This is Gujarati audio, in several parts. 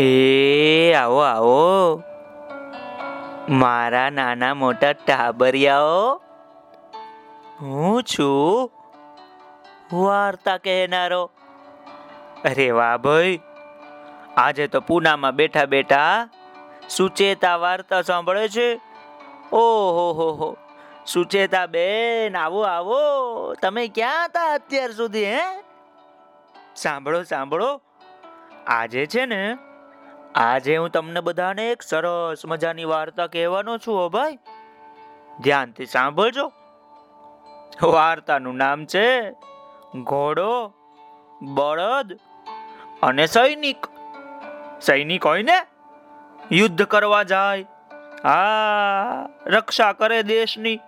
એ આવો આવો. મારા નાના મોટા ટાબરિયાઓ, હું છું. વાર્તા કહેનારો. અરે વાહ ભાઈ, આજે તો પૂનામાં બેઠા બેઠા સુચેતા વાર્તા સાંભળે છે. ઓહો, હો હો. સુચેતા બેન, આવો આવો. તમે ક્યાં હતા અત્યાર સુધી, હે? સાંભળો સાંભળો. આજે છે ને આજે હું તમને બધાને એક સરસ મજાની વાર્તા કહેવાનો છું, હો ભાઈ. ધ્યાનથી સાંભળજો. વાર્તાનું નામ છે ઘોડો, બળદ અને સૈનિક. સૈનિક હોય ને? યુદ્ધ કરવા જાય. હા, રક્ષા કરે દેશની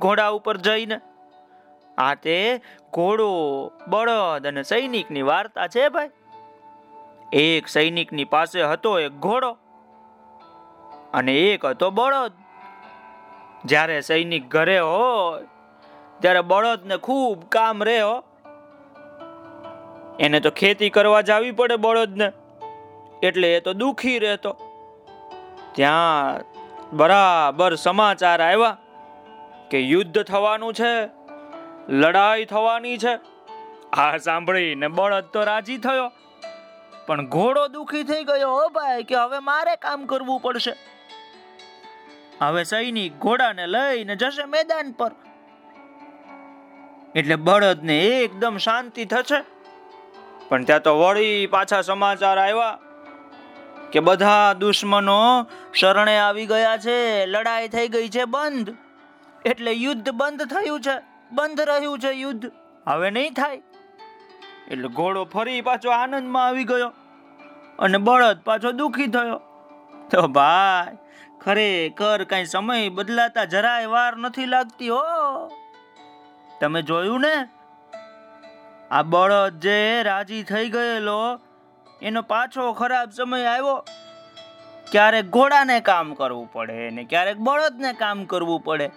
ઘોડા ઉપર જઈને. આ તે ઘોડો, બળદ અને સૈનિકની વાર્તા છે, ભાઈ. એક સૈનિકની પાસે હતો એક ઘોડો અને એક હતો બળદ. જ્યારે સૈનિક ઘરે હોય, ત્યારે બળદને ખૂબ કામ રહે હો. એને તો ખેતી કરવા જાવી પડે બળદને, એટલે એ તો દુખી રહેતો. ત્યાં બરાબર સમાચાર આવ્યા કે યુદ્ધ થવાનું છે, લડાઈ થવાની છે. આ સાંભળીને બળદ તો રાજી થયો. પણ ઘોડો દુખી થઈ ગયો, હો ભાઈ, કે હવે મારે કામ કરવું પડશે. હવે સૈનિક ઘોડાને લઈને જશે મેદાન પર. એટલે બળદને એકદમ શાંતિ થશે. પણ ત્યાં તો વળી પાછા સમાચાર આવ્યા કે બધા દુશ્મનો શરણે આવી ગયા છે, લડાઈ થઈ ગઈ છે બંધ. એટલે યુદ્ધ બંધ થયું છે, બંધ રહ્યું છે યુદ્ધ. હવે નહીં થાય. એટલે ઘોડો ફરી પાછો આનંદમાં આવી ગયો અને બળદ પાછો દુખી થયો. તો ભાઈ, ખરેખર કઈ સમય બદલાતા જરાય વાર નથી લાગતી હો. તમે જોયું ને? આ બળદ જે રાજી થઈ ગયેલો, એનો પાછો ખરાબ સમય આવ્યો. ક્યારેક ઘોડાને કામ કરવું પડે ને ક્યારેક બળદને કામ કરવું પડે.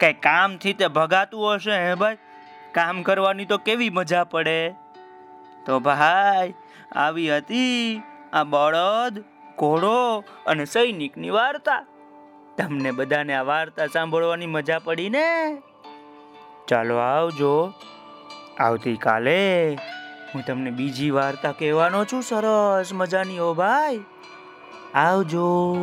કઈ કામથી તે ભગાતું હશે, હે ભાઈ? કામ કરવાની તો કેવી મજા પડે? તો ભાઈ, આવી હતી આ બળદ, ઘોડો અને સૈનિકની વાર્તા. તમને બધાને આ વાર્તા સાંભળવાની મજા પડી ને? ચાલો આવજો. આવતીકાલે હું તમને બીજી વાર્તા કહેવાનો છું. સરસ મજાની ઓ ભાઈ. આવજો.